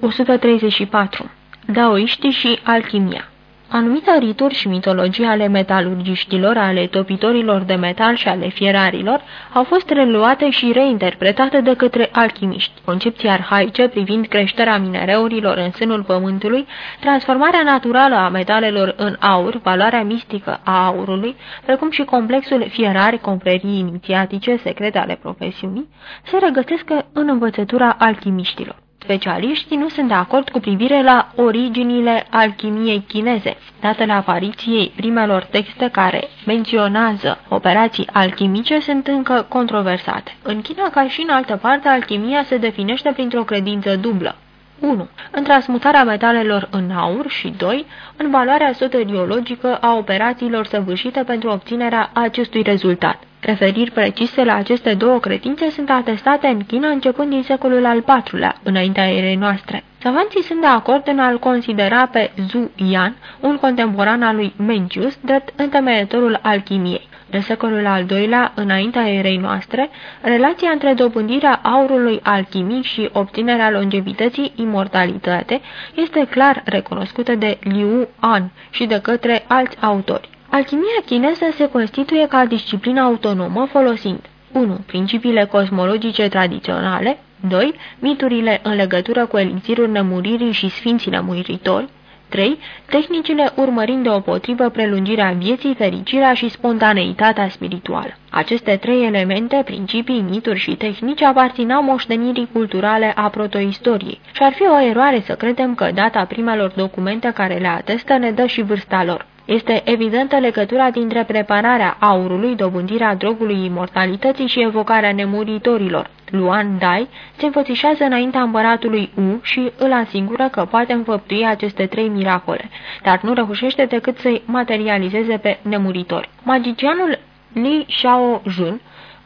134. Daoiștii și alchimia Anumite rituri și mitologii ale metalurgiștilor, ale topitorilor de metal și ale fierarilor au fost reluate și reinterpretate de către alchimiști. Concepții arhaice privind creșterea minereurilor în sânul pământului, transformarea naturală a metalelor în aur, valoarea mistică a aurului, precum și complexul fierari, comprerii inițiatice, secrete ale profesiunii, se regăsesc în învățătura alchimiștilor. Specialiștii nu sunt de acord cu privire la originile alchimiei chineze, datele apariției primelor texte care menționează operații alchimice sunt încă controversate. În China, ca și în altă parte, alchimia se definește printr-o credință dublă. 1. În transmutarea metalelor în aur și 2. În valoarea soteriologică a operațiilor săvârșite pentru obținerea acestui rezultat. Referiri precise la aceste două credințe sunt atestate în China începând din secolul al IV-lea, înaintea erei noastre. Savanții sunt de acord în a-l considera pe Zhu Yan, un contemporan al lui Mencius, drept întemeietorul alchimiei. În secolul al doilea, înaintea erei noastre, relația între dobândirea aurului alchimic și obținerea longevității imortalitate este clar recunoscută de Liu An și de către alți autori. Alchimia chineză se constituie ca disciplină autonomă folosind 1. Principiile cosmologice tradiționale 2. Miturile în legătură cu elixirul nemuririi și sfinții nemuritori 3. Tehnicile urmărind deopotrivă prelungirea vieții, fericirea și spontaneitatea spirituală. Aceste trei elemente, principii, mituri și tehnici, aparținau moștenirii culturale a protoistoriei și ar fi o eroare să credem că data primelor documente care le atestă ne dă și vârsta lor. Este evidentă legătura dintre prepararea aurului, dobândirea drogului imortalității și evocarea nemuritorilor. Luan Dai se înfățișează înaintea împăratului U și îl asigură că poate înfăptui aceste trei miracole, dar nu reușește decât să-i materializeze pe nemuritori. Magicianul Li Xiaojun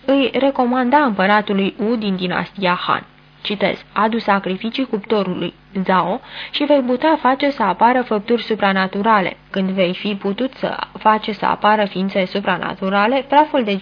îi recomanda împăratului U din dinastia Han. Citez, adu sacrificii cuptorului, Zao, și vei putea face să apară făpturi supranatural. Când vei fi putut să face să apară ființe supranaturale, praful de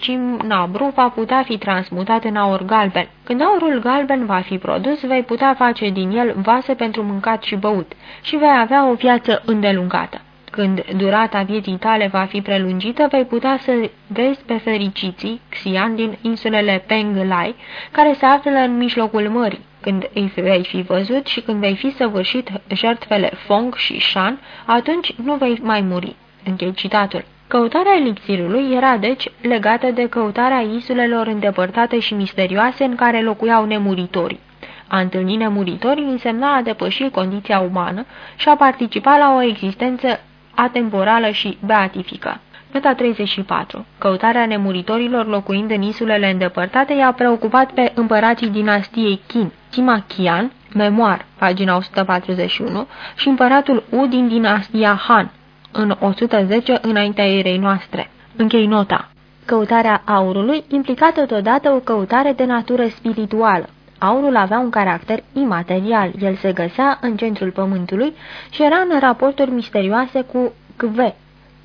nabru va putea fi transmutat în aur galben. Când aurul galben va fi produs, vei putea face din el vase pentru mâncat și băut și vei avea o viață îndelungată. Când durata vieții tale va fi prelungită, vei putea să vezi pe fericiții, Xian din insulele Penglai, care se află în mijlocul mării. Când îi vei fi văzut și când vei fi săvârșit jertfele Fong și Shan, atunci nu vei mai muri. Închei citatul. Căutarea elixirului era, deci, legată de căutarea insulelor îndepărtate și misterioase în care locuiau nemuritorii. A întâlni nemuritorii însemna a depăși condiția umană și a participa la o existență atemporală și beatifică. Nota 34. Căutarea nemuritorilor locuind în insulele îndepărtate i-a preocupat pe împărații dinastiei Qin, Sima Qian, Memoar, pagina 141, și împăratul U din dinastia Han, în 110 înaintea erei noastre. Închei nota. Căutarea aurului implica totodată o căutare de natură spirituală. Aurul avea un caracter imaterial, el se găsea în centrul pământului și era în raporturi misterioase cu Kve,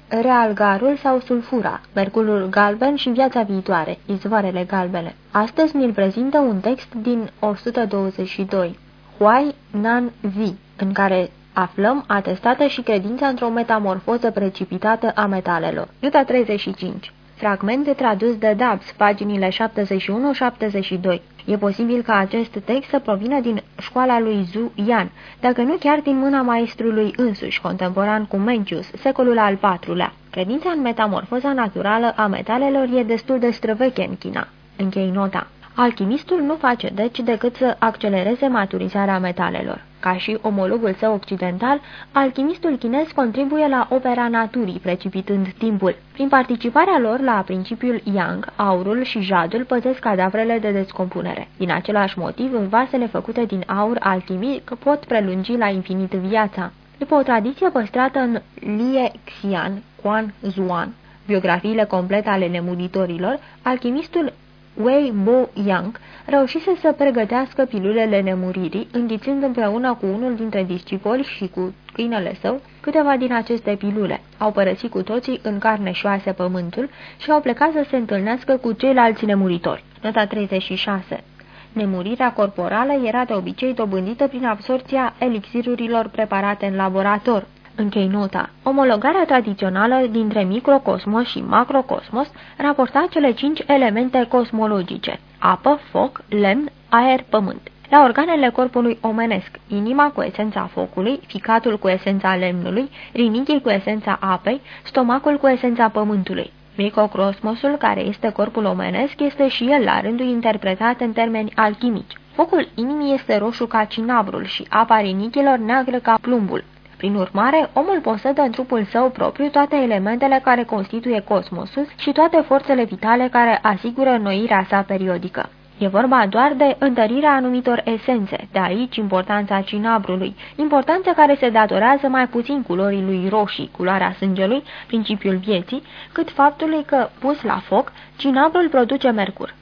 realgarul sau sulfura, mercurul galben și viața viitoare, izvoarele galbene. Astăzi mi-l prezintă un text din 122, Huai Nan Vi, în care aflăm atestată și credința într-o metamorfoză precipitată a metalelor. Iuta 35 Fragmente tradus de Dubs, paginile 71-72. E posibil ca acest text să provină din școala lui Zhu Yan, dacă nu chiar din mâna maestrului însuși, contemporan cu Mencius, secolul al IV-lea. Credința în metamorfoza naturală a metalelor e destul de străveche în China. Închei nota. Alchimistul nu face deci decât să accelereze maturizarea metalelor. Ca și omologul său occidental, alchimistul chinez contribuie la opera naturii, precipitând timpul. Prin participarea lor la principiul Yang, aurul și jadul păzesc cadavrele de descompunere. Din același motiv, vasele făcute din aur alchimic pot prelungi la infinit viața. După o tradiție păstrată în Lie Xian, Quan Zuan, biografiile complete ale nemuritorilor, alchimistul Wei Bo Yang reușise să pregătească pilulele nemuririi, înghițind împreună cu unul dintre discipoli și cu câinele său câteva din aceste pilule. Au părăsit cu toții în carne șoase pământul și au plecat să se întâlnească cu ceilalți nemuritori. Nota 36 Nemurirea corporală era de obicei dobândită prin absorția elixirurilor preparate în laborator. Închei nota. Omologarea tradițională dintre microcosmos și macrocosmos raporta cele cinci elemente cosmologice, apă, foc, lemn, aer, pământ. La organele corpului omenesc, inima cu esența focului, ficatul cu esența lemnului, rinichii cu esența apei, stomacul cu esența pământului. Microcosmosul, care este corpul omenesc, este și el la rândul interpretat în termeni alchimici. Focul inimii este roșu ca cinabrul și apa rinichilor neagră ca plumbul. Prin urmare, omul posedă în trupul său propriu toate elementele care constituie cosmosul și toate forțele vitale care asigură înnoirea sa periodică. E vorba doar de întărirea anumitor esențe, de aici importanța cinabrului, importanța care se datorează mai puțin culorii lui roșii, culoarea sângelui, principiul vieții, cât faptului că, pus la foc, cinabrul produce mercur.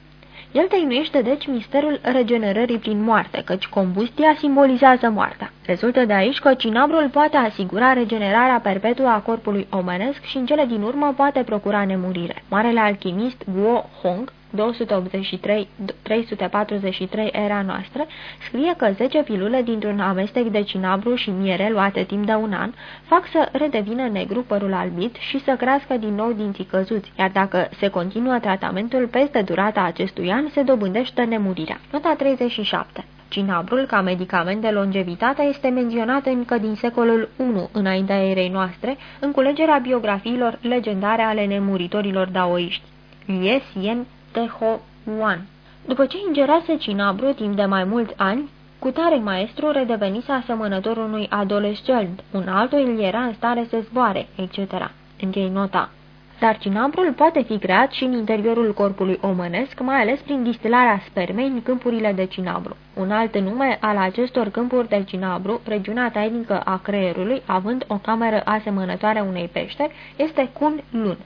El tăinuiește deci misterul regenerării prin moarte, căci combustia simbolizează moartea. Rezultă de aici că cinabrul poate asigura regenerarea perpetuă a corpului omenesc și în cele din urmă poate procura nemurire. Marele alchimist Guo Hong 283-343 era noastră, scrie că 10 pilule dintr-un amestec de cinabru și miere luate timp de un an fac să redevină negru părul albit și să crească din nou dinții căzuți, iar dacă se continuă tratamentul peste durata acestui an, se dobândește nemurirea. Nota 37 Cinabrul, ca medicament de longevitate, este menționat încă din secolul I înaintea erei noastre, în culegerea biografiilor legendare ale nemuritorilor daoiști. Lies Yen Teho Wan. După ce ingerase cinabru timp de mai mulți ani, cu tare maestru redevenise asemănător unui adolescent, un altul îl era în stare să zboare, etc. Închei nota. Dar cinabrul poate fi creat și în interiorul corpului omănesc, mai ales prin distilarea spermei în câmpurile de cinabru. Un alt nume al acestor câmpuri de cinabru, regiunea tainică a creierului, având o cameră asemănătoare unei peșteri, este Kun Lun.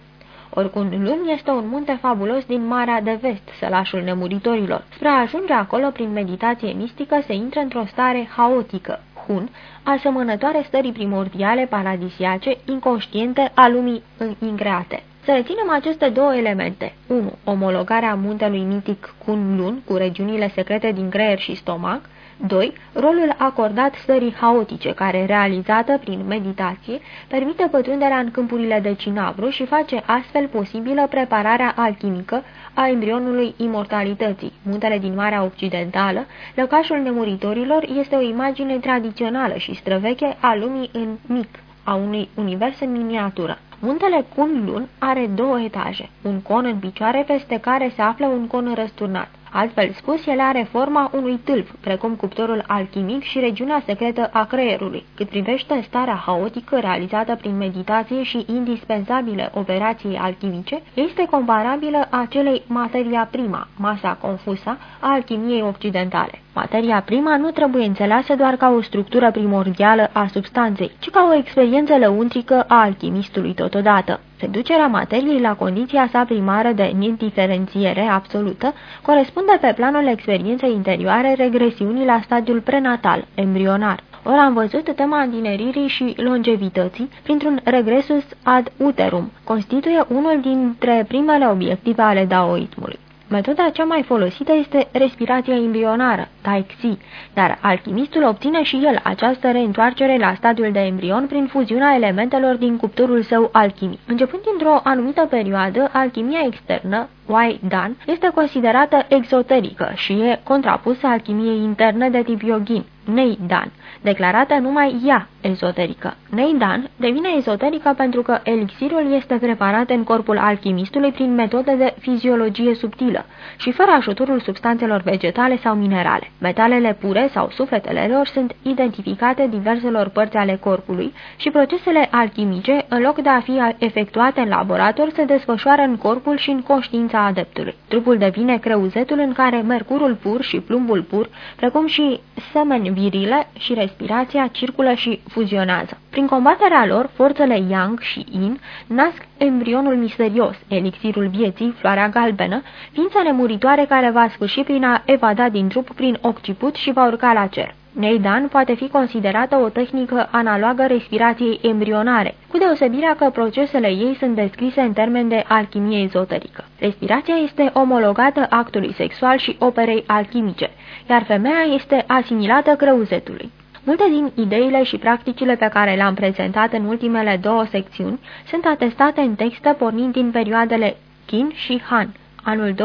Oricum, luni este un munte fabulos din Marea de Vest, sălașul nemuritorilor. Spre a ajunge acolo prin meditație mistică se intră într-o stare haotică, hun, asemănătoare stării primordiale paradisiace, inconștiente a lumii ingreate. Să reținem aceste două elemente. 1. Omologarea muntelui mitic Kun Lun cu regiunile secrete din creier și stomac 2. Rolul acordat stării haotice, care, realizată prin meditație, permite pătrunderea în câmpurile de cinabru și face astfel posibilă prepararea alchimică a embrionului imortalității. Muntele din Marea Occidentală, lăcașul nemuritorilor, este o imagine tradițională și străveche a lumii în mic, a unui univers în miniatură. Muntele Kunlun are două etaje, un con în picioare peste care se află un con răsturnat. Altfel spus, el are forma unui tâlp, precum cuptorul alchimic și regiunea secretă a creierului. Cât privește starea haotică realizată prin meditație și indispensabile operației alchimice, este comparabilă acelei materia prima, masa confusă, a alchimiei occidentale. Materia prima nu trebuie înțeleasă doar ca o structură primordială a substanței, ci ca o experiență lăuntrică a alchimistului totodată. Reducerea materiei la condiția sa primară de indiferențiere absolută corespunde pe planul experienței interioare regresiunii la stadiul prenatal, embrionar. Ori am văzut tema întineririi și longevității printr-un regresus ad uterum, constituie unul dintre primele obiective ale daoismului. Metoda cea mai folosită este respirația embrionară, Taixi, dar alchimistul obține și el această reîntoarcere la stadiul de embrion prin fuziunea elementelor din cuptorul său alchimic. Începând dintr-o anumită perioadă, alchimia externă, Wai Dan, este considerată exoterică și e contrapusă alchimiei interne de tip yogin, Nei Dan, declarată numai ea ezoterică. Neidan devine ezoterică pentru că elixirul este preparat în corpul alchimistului prin metode de fiziologie subtilă și fără ajutorul substanțelor vegetale sau minerale. Metalele pure sau sufletele lor sunt identificate diverselor părți ale corpului și procesele alchimice, în loc de a fi efectuate în laborator, se desfășoară în corpul și în conștiința adeptului. Trupul devine creuzetul în care mercurul pur și plumbul pur, precum și semeni virile și respirația circulă și fuzionează. Prin combaterea lor, forțele Yang și Yin nasc embrionul misterios, elixirul vieții, floarea galbenă, ființa nemuritoare care va sfârși prin a evada din trup prin occiput și va urca la cer. Neidan poate fi considerată o tehnică analogă respirației embrionare, cu deosebirea că procesele ei sunt descrise în termen de alchimie ezoterică. Respirația este omologată actului sexual și operei alchimice, iar femeia este asimilată creuzetului. Multe din ideile și practicile pe care le-am prezentat în ultimele două secțiuni sunt atestate în texte pornind din perioadele Qin și Han anul 221-220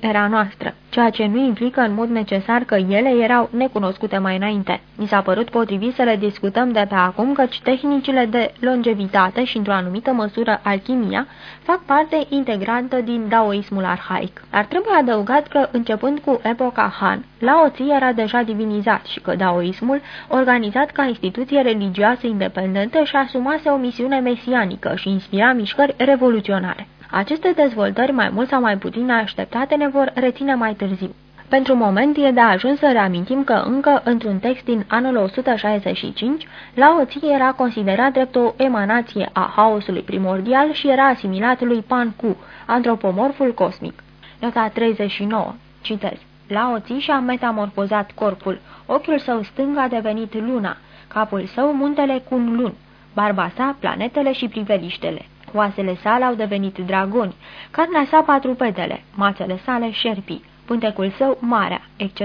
era noastră, ceea ce nu implică în mod necesar că ele erau necunoscute mai înainte. Mi s-a părut potrivit să le discutăm de pe acum, căci tehnicile de longevitate și, într-o anumită măsură, alchimia, fac parte integrantă din daoismul arhaic. Ar trebui adăugat că, începând cu epoca Han, Lao Tzu era deja divinizat și că daoismul, organizat ca instituție religioasă independentă, și asumase o misiune mesianică și inspira mișcări revoluționare. Aceste dezvoltări, mai mult sau mai puțin așteptate, ne vor reține mai târziu. Pentru moment e de ajuns să reamintim că încă într-un text din anul 165, Lao Tzu era considerat drept o emanație a haosului primordial și era asimilat lui Pan Ku, antropomorful cosmic. Nota 39. Citez. Lao Tzu și-a metamorfozat corpul. Ochiul său stâng a devenit luna, capul său muntele cu un lun, barba sa planetele și priveliștele. Oasele sale au devenit dragoni, carnea sa patrupedele, mațele sale șerpii, pântecul său marea, etc.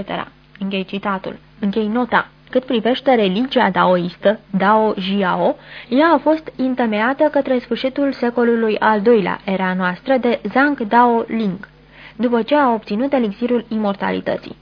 Închei citatul. Închei nota. Cât privește religia daoistă, Dao Jiao, ea a fost întemeiată către sfârșitul secolului al doilea era noastră de Zhang Dao Ling, după ce a obținut elixirul imortalității.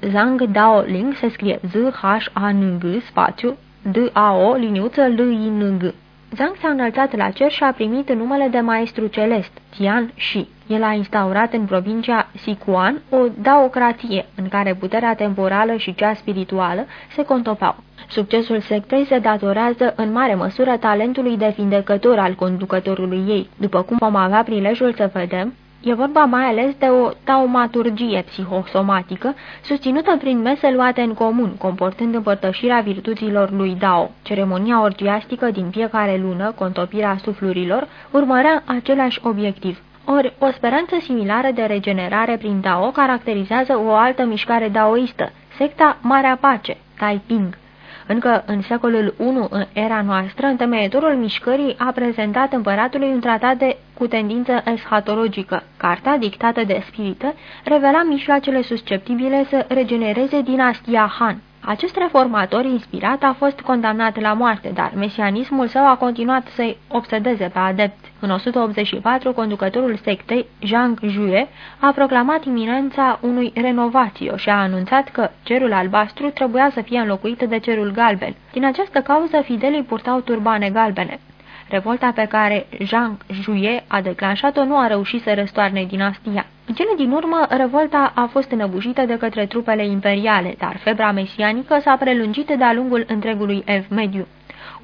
Zhang Dao Ling se scrie Z-H-A-N-G spațiu D-A-O liniuță L-I-N-G. Zhang s-a înălțat la cer și a primit numele de maestru celest, Tian Shi. El a instaurat în provincia Sichuan o daocrație, în care puterea temporală și cea spirituală se contopeau. Succesul sectei se datorează în mare măsură talentului de vindecător al conducătorului ei. După cum vom avea prilejul să vedem, E vorba mai ales de o taumaturgie psihosomatică, susținută prin mese luate în comun, comportând împărtășirea virtuților lui Dao. Ceremonia orgiastică din fiecare lună, contopirea suflurilor, urmărea același obiectiv. Ori, o speranță similară de regenerare prin Dao caracterizează o altă mișcare daoistă, secta Marea Pace, Taiping. Încă în secolul I în era noastră, întemeietorul mișcării a prezentat împăratului un tratat de cu tendință eschatologică. Carta, dictată de spirită, revela mijloacele susceptibile să regenereze dinastia Han. Acest reformator inspirat a fost condamnat la moarte, dar mesianismul său a continuat să-i obsedeze pe adept. În 184, conducătorul sectei, Zhang Jue, a proclamat iminența unui renovațiu și a anunțat că cerul albastru trebuia să fie înlocuit de cerul galben. Din această cauză, fidelii purtau turbane galbene. Revolta pe care Zhang Jue a declanșat-o nu a reușit să răstoarne dinastia. În cele din urmă, revolta a fost înăbușită de către trupele imperiale, dar febra mesianică s-a prelungit de-a lungul întregului ev mediu.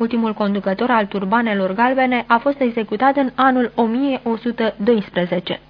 Ultimul conducător al turbanelor galbene a fost executat în anul 1112.